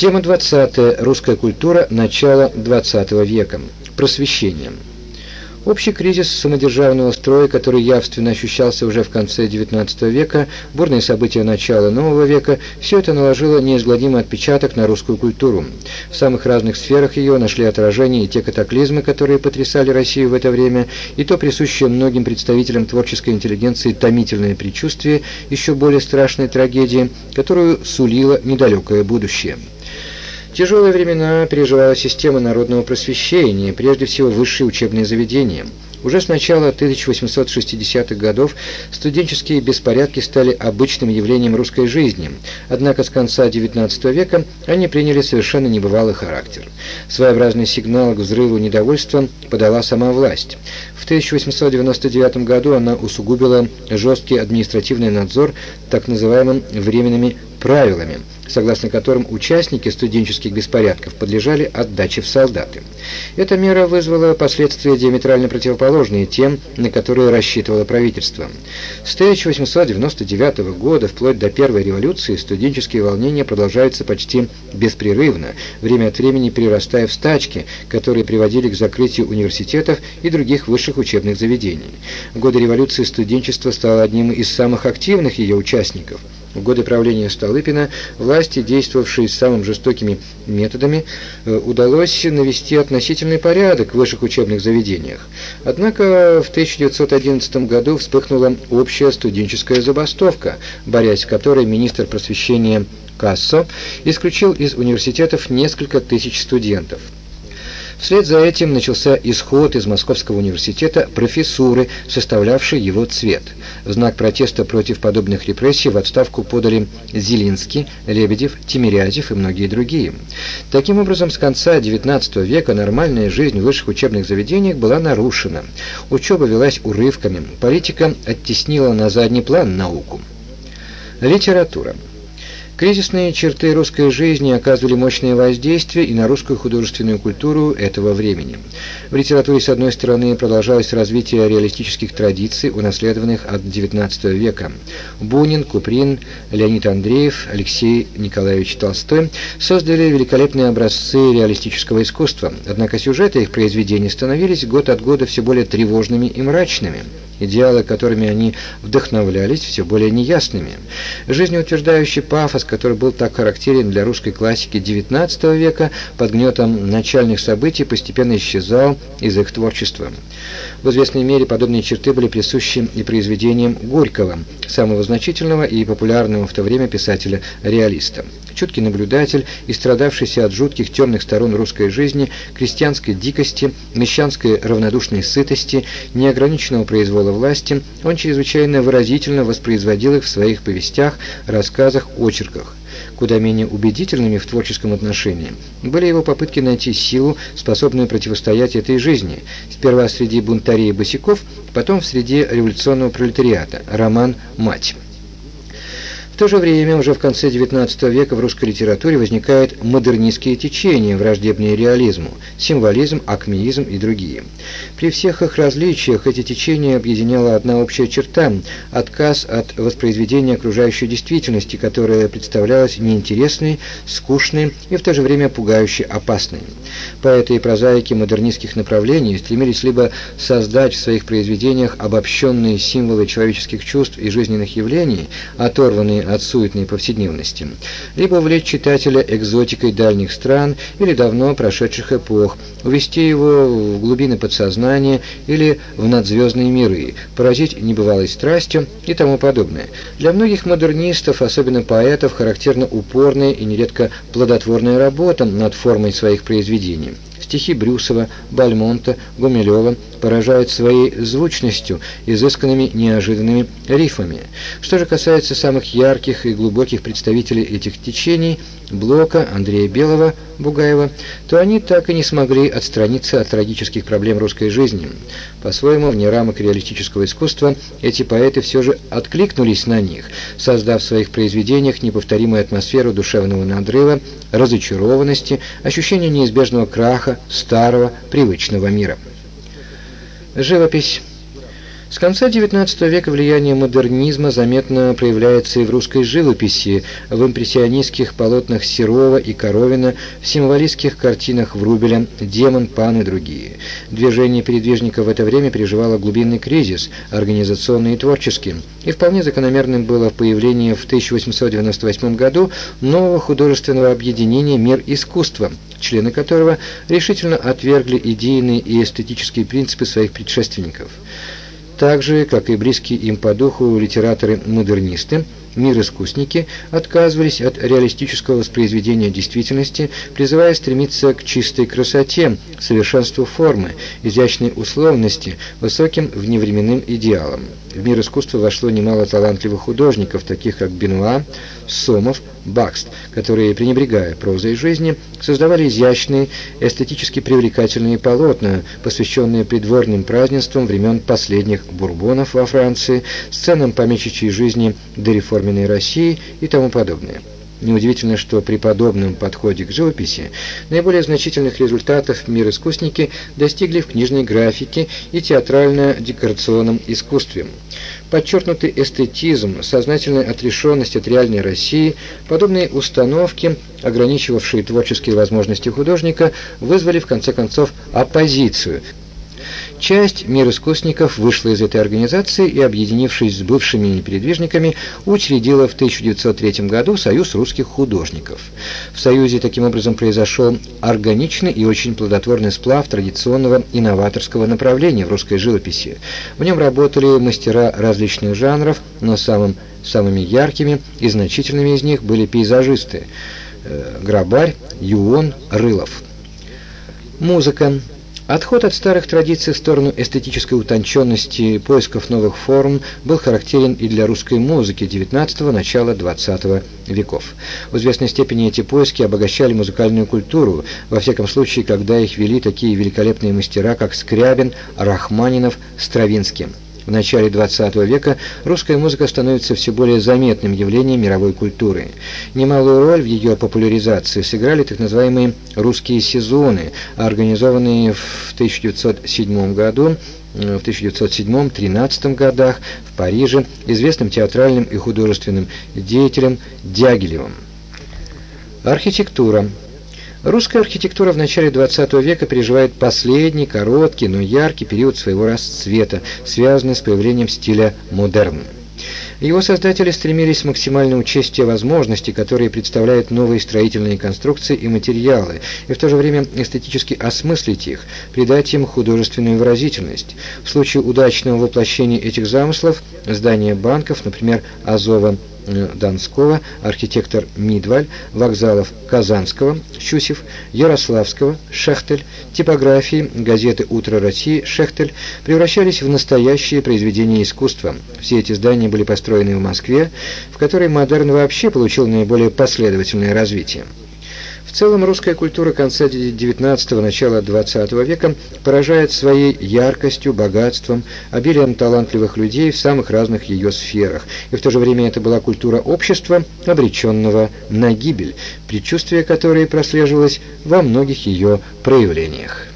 Тема 20. Русская культура. Начало 20 века. Просвещение. Общий кризис самодержавного строя, который явственно ощущался уже в конце XIX века, бурные события начала нового века, все это наложило неизгладимый отпечаток на русскую культуру. В самых разных сферах ее нашли отражение и те катаклизмы, которые потрясали Россию в это время, и то присущее многим представителям творческой интеллигенции томительное предчувствие еще более страшной трагедии, которую сулило недалекое будущее. Тяжелые времена переживала система народного просвещения, прежде всего высшие учебные заведения. Уже с начала 1860-х годов студенческие беспорядки стали обычным явлением русской жизни, однако с конца XIX века они приняли совершенно небывалый характер. Своеобразный сигнал к взрыву недовольства подала сама власть. В 1899 году она усугубила жесткий административный надзор так называемыми временными правилами – согласно которым участники студенческих беспорядков подлежали отдаче в солдаты. Эта мера вызвала последствия диаметрально противоположные тем, на которые рассчитывало правительство. С 1899 года вплоть до Первой революции студенческие волнения продолжаются почти беспрерывно, время от времени прирастая в стачки, которые приводили к закрытию университетов и других высших учебных заведений. В годы революции студенчество стало одним из самых активных ее участников – в годы правления Столыпина власти, действовавшие самыми жестокими методами, э, удалось навести относительный порядок в высших учебных заведениях. Однако в 1911 году вспыхнула общая студенческая забастовка, борясь в которой министр просвещения Кассо исключил из университетов несколько тысяч студентов. Вслед за этим начался исход из Московского университета профессуры, составлявшей его цвет. В знак протеста против подобных репрессий в отставку подали Зелинский, Лебедев, Тимирязев и многие другие. Таким образом, с конца XIX века нормальная жизнь в высших учебных заведениях была нарушена. Учеба велась урывками, политика оттеснила на задний план науку. Литература. Кризисные черты русской жизни оказывали мощное воздействие и на русскую художественную культуру этого времени. В литературе, с одной стороны, продолжалось развитие реалистических традиций, унаследованных от XIX века. Бунин, Куприн, Леонид Андреев, Алексей Николаевич Толстой создали великолепные образцы реалистического искусства, однако сюжеты их произведений становились год от года все более тревожными и мрачными. Идеалы, которыми они вдохновлялись, все более неясными. Жизнеутверждающий пафос, который был так характерен для русской классики XIX века, под гнетом начальных событий постепенно исчезал из их творчества. В известной мере подобные черты были присущи и произведениям Горького, самого значительного и популярного в то время писателя-реалиста. Чуткий наблюдатель и страдавшийся от жутких темных сторон русской жизни, крестьянской дикости, мещанской равнодушной сытости, неограниченного произвола власти, он чрезвычайно выразительно воспроизводил их в своих повестях, рассказах, очерках. Куда менее убедительными в творческом отношении были его попытки найти силу, способную противостоять этой жизни, сперва среди бунтарей и босиков, потом в среде революционного пролетариата, роман «Мать» то же время, уже в конце XIX века в русской литературе возникают модернистские течения, враждебные реализму, символизм, акмеизм и другие. При всех их различиях эти течения объединяла одна общая черта – отказ от воспроизведения окружающей действительности, которая представлялась неинтересной, скучной и в то же время пугающе опасной. Поэты и прозаики модернистских направлений стремились либо создать в своих произведениях обобщенные символы человеческих чувств и жизненных явлений, оторванные от суетной повседневности, либо увлечь читателя экзотикой дальних стран или давно прошедших эпох, увести его в глубины подсознания или в надзвездные миры, поразить небывалой страстью и тому подобное. Для многих модернистов, особенно поэтов, характерна упорная и нередко плодотворная работа над формой своих произведений. Стихи Брюсова, Бальмонта, Гумилева поражают своей звучностью, изысканными неожиданными рифмами. Что же касается самых ярких и глубоких представителей этих течений, Блока, Андрея Белого, Бугаева, то они так и не смогли отстраниться от трагических проблем русской жизни. По-своему, вне рамок реалистического искусства, эти поэты все же откликнулись на них, создав в своих произведениях неповторимую атмосферу душевного надрыва, разочарованности, ощущения неизбежного краха старого, привычного мира. Живопись. С конца XIX века влияние модернизма заметно проявляется и в русской живописи, в импрессионистских полотнах Серова и Коровина, в символистских картинах Врубеля, Демон, Пан и другие. Движение передвижников в это время переживало глубинный кризис, организационный и творческий, и вполне закономерным было появление в 1898 году нового художественного объединения «Мир искусства», члены которого решительно отвергли идейные и эстетические принципы своих предшественников. Так же, как и близкие им по духу литераторы-модернисты, мир-искусники отказывались от реалистического воспроизведения действительности, призывая стремиться к чистой красоте, совершенству формы, изящной условности, высоким вневременным идеалам. В мир искусства вошло немало талантливых художников, таких как Бенуа, Сомов, Бакст, которые, пренебрегая прозой жизни, создавали изящные, эстетически привлекательные полотна, посвященные придворным празднествам времен последних бурбонов во Франции, сценам помещичьей жизни до реформенной России и тому подобное. Неудивительно, что при подобном подходе к живописи наиболее значительных результатов мир-искусники достигли в книжной графике и театрально-декорационном искусстве. Подчеркнутый эстетизм, сознательная отрешенность от реальной России, подобные установки, ограничивавшие творческие возможности художника, вызвали в конце концов оппозицию – Часть мир-искусников вышла из этой организации и, объединившись с бывшими передвижниками, учредила в 1903 году Союз русских художников. В Союзе таким образом произошел органичный и очень плодотворный сплав традиционного инноваторского направления в русской живописи. В нем работали мастера различных жанров, но самым, самыми яркими и значительными из них были пейзажисты э, Грабарь, Юон, Рылов. Музыка. Отход от старых традиций в сторону эстетической утонченности поисков новых форм был характерен и для русской музыки XIX – начала XX веков. В известной степени эти поиски обогащали музыкальную культуру, во всяком случае, когда их вели такие великолепные мастера, как Скрябин, Рахманинов, Стравинский. В начале XX века русская музыка становится все более заметным явлением мировой культуры. Немалую роль в ее популяризации сыграли так называемые «русские сезоны», организованные в 1907 году э, в 1907-13 годах в Париже известным театральным и художественным деятелем Дягилевым. Архитектура. Русская архитектура в начале XX века переживает последний, короткий, но яркий период своего расцвета, связанный с появлением стиля модерн. Его создатели стремились максимально учесть те возможности, которые представляют новые строительные конструкции и материалы, и в то же время эстетически осмыслить их, придать им художественную выразительность. В случае удачного воплощения этих замыслов здания банков, например, Азова Донского, архитектор Мидваль, вокзалов Казанского, Щусев, Ярославского, Шехтель, типографии, газеты «Утро России», Шехтель превращались в настоящие произведения искусства. Все эти здания были построены в Москве, в которой модерн вообще получил наиболее последовательное развитие. В целом русская культура конца XIX – начала XX века поражает своей яркостью, богатством, обилием талантливых людей в самых разных ее сферах, и в то же время это была культура общества, обреченного на гибель, предчувствие которой прослеживалось во многих ее проявлениях.